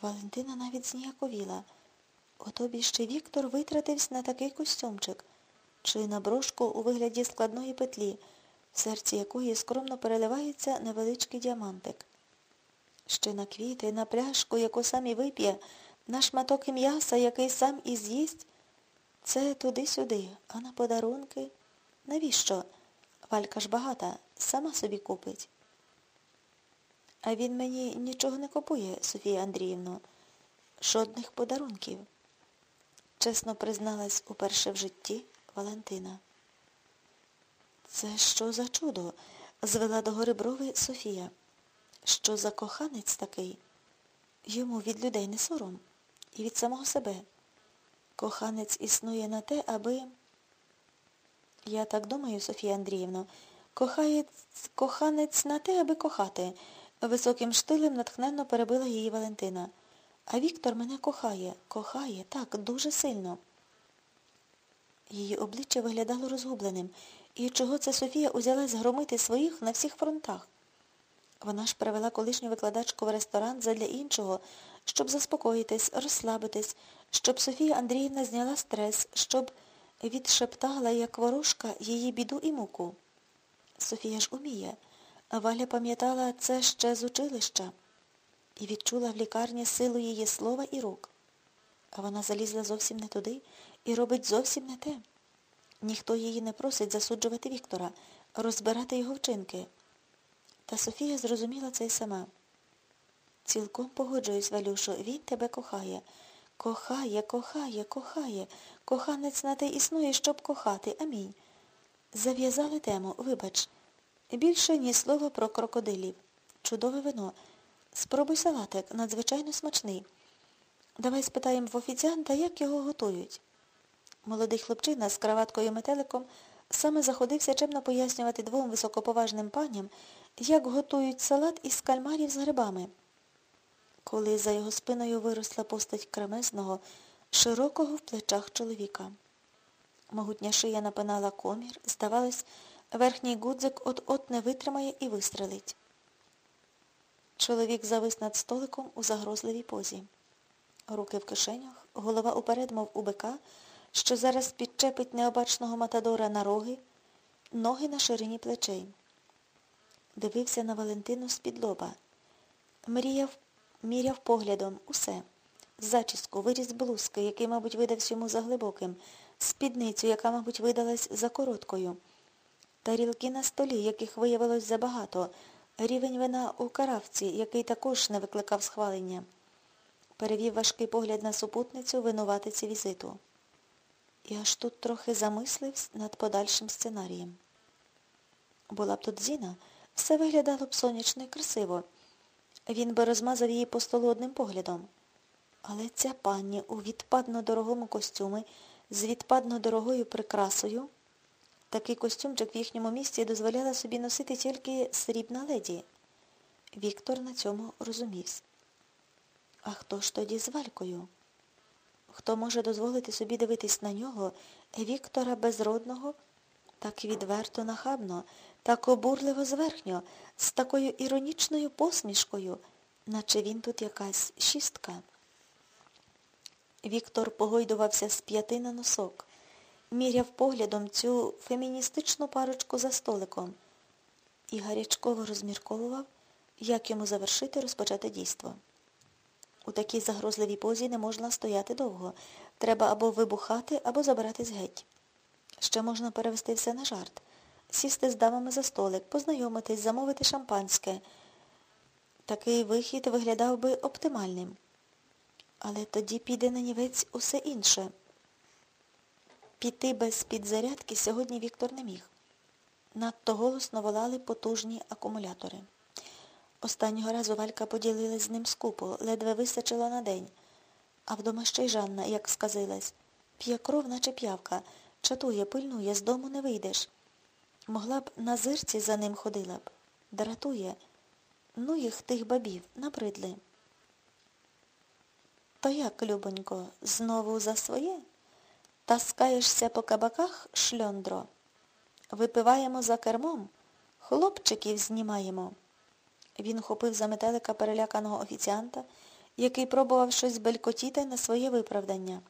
Валентина навіть зніяковіла. Отобі ще Віктор витратився на такий костюмчик, чи на брошку у вигляді складної петлі, в серці якої скромно переливається невеличкий діамантик. Ще на квіти, на пляшку, яку сам і вип'є, на шматок м'яса, який сам і з'їсть. Це туди-сюди, а на подарунки? Навіщо? Валька ж багата, сама собі купить. А він мені нічого не купує, Софія Андріївно. Жодних подарунків. Чесно призналась уперше в житті Валентина. Це що за чудо? звела до гори брови Софія. Що за коханець такий? Йому від людей не сором. І від самого себе. Коханець існує на те, аби... Я так думаю, Софія Андріївна, кохаєць, коханець на те, аби кохати. Високим штилем натхненно перебила її Валентина. А Віктор мене кохає, кохає, так, дуже сильно. Її обличчя виглядало розгубленим. І чого це Софія узялась громити своїх на всіх фронтах? Вона ж привела колишню викладачку в ресторан задля іншого, щоб заспокоїтись, розслабитись, щоб Софія Андріївна зняла стрес, щоб відшептала, як ворожка, її біду і муку. Софія ж уміє. Валя пам'ятала це ще з училища і відчула в лікарні силу її слова і рук. А вона залізла зовсім не туди і робить зовсім не те. Ніхто її не просить засуджувати Віктора, розбирати його вчинки. Та Софія зрозуміла це й сама. Цілком погоджуюсь, Валюшо, він тебе кохає. Кохає, кохає, кохає. Коханець на те існує, щоб кохати. Амінь. Зав'язали тему, вибач. Більше ні слова про крокодилів. Чудове вино. Спробуй салатик, надзвичайно смачний. Давай спитаємо в офіціанта, як його готують. Молодий хлопчина з краваткою метеликом саме заходився чемно пояснювати двом високоповажним паням, як готують салат із кальмарів з грибами. Коли за його спиною виросла постать кремезного, широкого в плечах чоловіка. Могутня шия напинала комір, здавалось, верхній гудзик от-от не витримає і вистрелить. Чоловік завис над столиком у загрозливій позі. Руки в кишенях, голова уперед, мов у бика, що зараз підчепить необачного матадора на роги, ноги на ширині плечей. Дивився на Валентину з-під лоба. Мріяв, міряв поглядом усе. Зачіску, виріз блузки, який, мабуть, видався йому заглибоким, спідницю, яка, мабуть, видалась за короткою, тарілки на столі, яких виявилось забагато, рівень вина у каравці, який також не викликав схвалення. Перевів важкий погляд на супутницю винуватиці візиту. І аж тут трохи замислився над подальшим сценарієм. Була б тут Зіна, все виглядало б сонячно і красиво. Він би розмазав її по столу одним поглядом. Але ця пані у відпадно дорогому костюмі з відпадно дорогою прикрасою, такий костюмчик в їхньому місці дозволяла собі носити тільки срібна леді. Віктор на цьому розумівся. А хто ж тоді з Валькою? Хто може дозволити собі дивитись на нього, Віктора безродного, так відверто нахабно, так обурливо зверхньо, з такою іронічною посмішкою, наче він тут якась шістка. Віктор погойдувався з п'яти на носок, міряв поглядом цю феміністичну парочку за столиком і гарячково розмірковував, як йому завершити розпочате дійство. У такій загрозливій позі не можна стояти довго. Треба або вибухати, або забиратись геть. Ще можна перевести все на жарт. Сісти з дамами за столик, познайомитись, замовити шампанське. Такий вихід виглядав би оптимальним. Але тоді піде на нівець усе інше. Піти без підзарядки сьогодні Віктор не міг. Надто голосно волали потужні акумулятори. Останнього разу Валька поділилась з ним скупо, ледве вистачило на день. А вдома ще й Жанна, як сказилась. П'є кров, наче п'явка, чатує, пильнує, з дому не вийдеш. Могла б на зирці за ним ходила б. Дратує. Ну їх тих бабів, набридли. То як, любонько, знову за своє? Таскаєшся по кабаках, шльондро. Випиваємо за кермом, хлопчиків знімаємо. Він хопив за метелика переляканого офіціанта який пробував щось белькотіти на своє виправдання.